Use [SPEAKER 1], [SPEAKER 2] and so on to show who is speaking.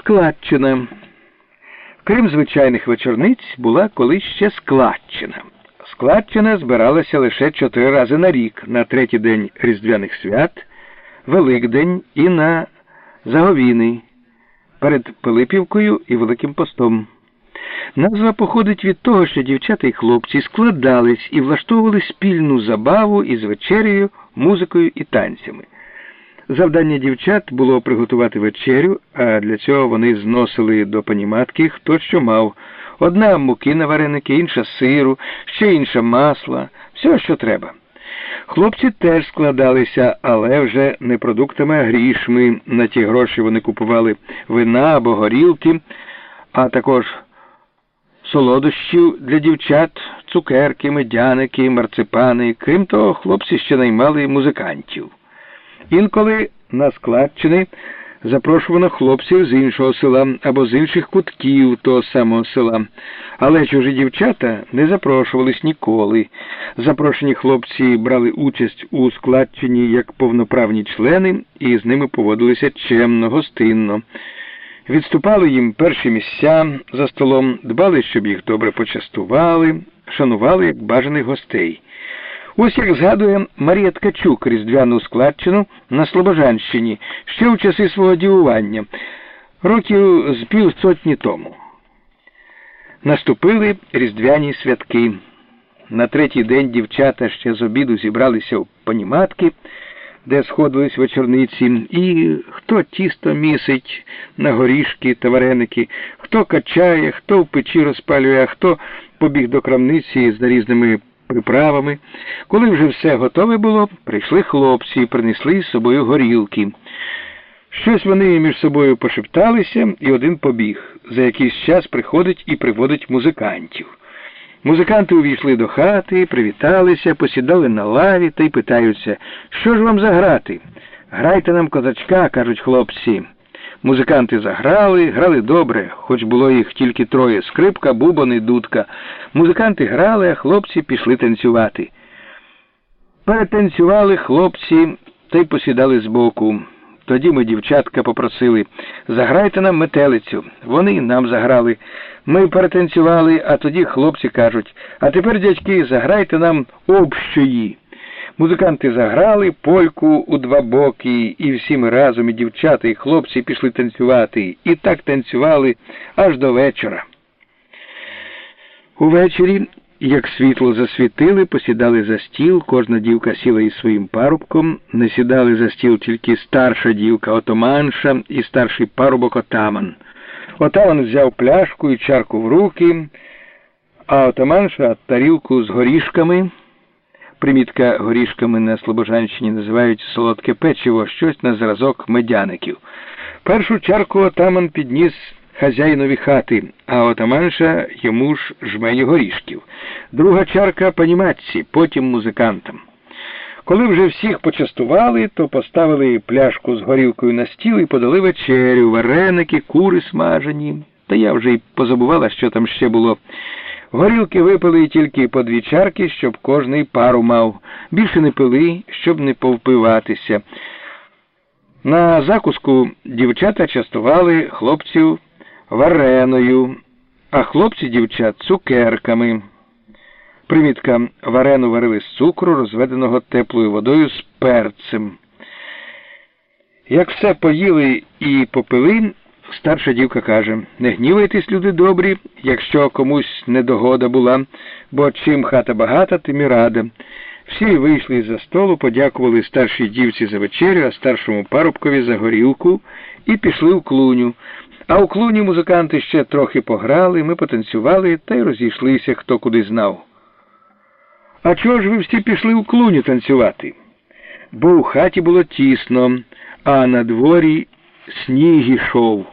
[SPEAKER 1] Складчина. Крім звичайних вечорниць, була колись ще складчина. Складчина збиралася лише чотири рази на рік на третій день Різдвяних свят, Великдень і на Заговіни перед Пилипівкою і Великим Постом. Назва походить від того, що дівчата і хлопці складались і влаштовували спільну забаву із вечерею, музикою і танцями. Завдання дівчат було приготувати вечерю, а для цього вони зносили до паніматки хто що мав. Одна муки на вареники, інша сиру, ще інша масла, все, що треба. Хлопці теж складалися, але вже не продуктами, а грішми. На ті гроші вони купували вина або горілки, а також солодощів для дівчат, цукерки, медяники, марципани. Крім того, хлопці ще наймали музикантів. Інколи на складчини запрошувано хлопців з іншого села або з інших кутків того самого села, але чужі дівчата не запрошувались ніколи. Запрошені хлопці брали участь у складчині як повноправні члени і з ними поводилися чемно, гостинно. Відступали їм перші місця за столом, дбали, щоб їх добре почастували, шанували як бажаних гостей. Ось як згадує Марія Ткачук різдвяну складчину на Слобожанщині ще у часи свого дівування, років з півсотні тому. Наступили різдвяні святки. На третій день дівчата ще з обіду зібралися у паніматки, де сходились вечорниці, і хто тісто місить на горішки та вареники, хто качає, хто в печі розпалює, а хто побіг до крамниці з різними приправами. Коли вже все готове було, прийшли хлопці і принесли з собою горілки. Щось вони між собою пошепталися, і один побіг. За якийсь час приходить і приводить музикантів. Музиканти увійшли до хати, привіталися, посідали на лаві та й питаються, що ж вам заграти? Грайте нам козачка, кажуть хлопці. Музиканти заграли, грали добре, хоч було їх тільки троє скрипка, бубон і дудка. Музиканти грали, а хлопці пішли танцювати. Перетанцювали хлопці та й посідали збоку. Тоді ми, дівчатка, попросили заграйте нам метелицю. Вони нам заграли. Ми перетанцювали, а тоді хлопці кажуть, а тепер, дядьки, заграйте нам общої. Музиканти заграли польку у два боки, і всі ми разом, і дівчата, і хлопці пішли танцювати, і так танцювали аж до вечора. Увечері, як світло засвітили, посідали за стіл, кожна дівка сіла із своїм парубком, не сідали за стіл тільки старша дівка отоманша і старший парубок отаман. Отаман взяв пляшку і чарку в руки, а отаманша тарілку з горішками. Примітка горішками на Слобожанщині називають солодке печиво, щось на зразок медяників. Першу чарку отаман підніс хазяїнові хати, а отаманша йому ж жмені горішків. Друга чарка паніматці, потім музикантам. Коли вже всіх почастували, то поставили пляшку з горілкою на стіл і подали вечерю, вареники, кури смажені. Та я вже й позабувала, що там ще було. Горілки випили тільки по дві чарки, щоб кожний пару мав. Більше не пили, щоб не повпиватися. На закуску дівчата частували хлопців вареною, а хлопці дівчат цукерками. Примітка варену варили з цукру, розведеного теплою водою з перцем. Як все поїли і попили, Старша дівка каже не гнівайтесь, люди добрі, якщо комусь недогода була, бо чим хата багата, тим і рада. Всі вийшли за столу, подякували старшій дівці за вечерю, а старшому парубкові за горілку і пішли в клуню. А у клуні музиканти ще трохи пограли, ми потанцювали та й розійшлися, хто куди знав. А чого ж ви всі пішли у клуню танцювати? Бо у хаті було тісно, а на дворі сніг ішов.